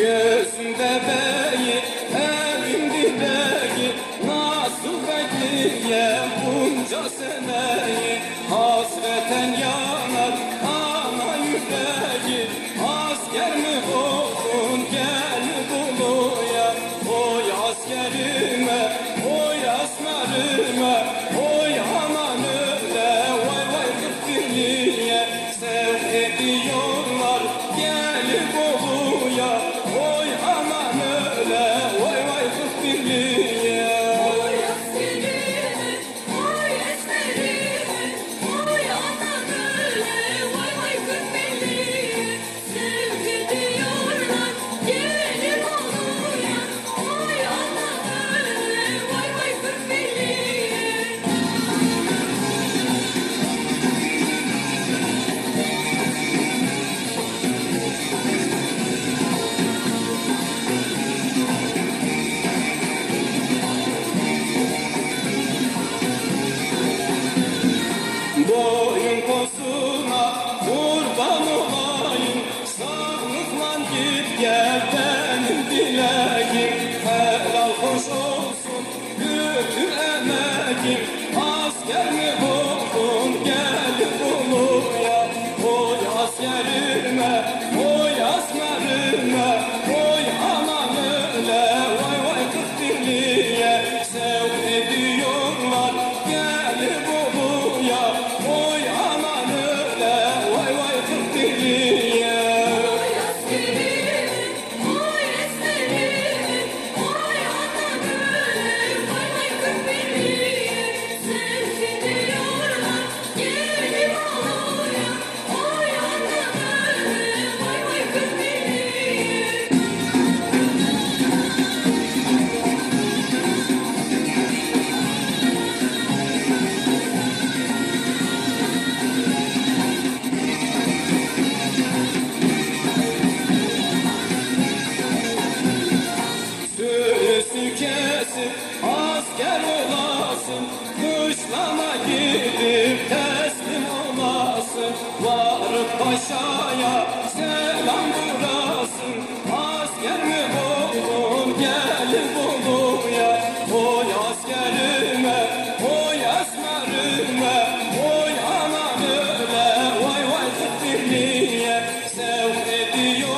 Gözünde beyi evimdi beyi Nasıl bekleyem bunca seneyi? Hasreten yanar ana yüreği Asker mi o hoş olsun bütün emekim Asker mi buldun gel buluya Koy askeri İmama gidip teslim olasın Varıp paşaya selam durasın Asker mi bulun gelin buluya Oy askerime, oy esmerime Oy anam öyle, vay vay zıttırliye Sevk ediyor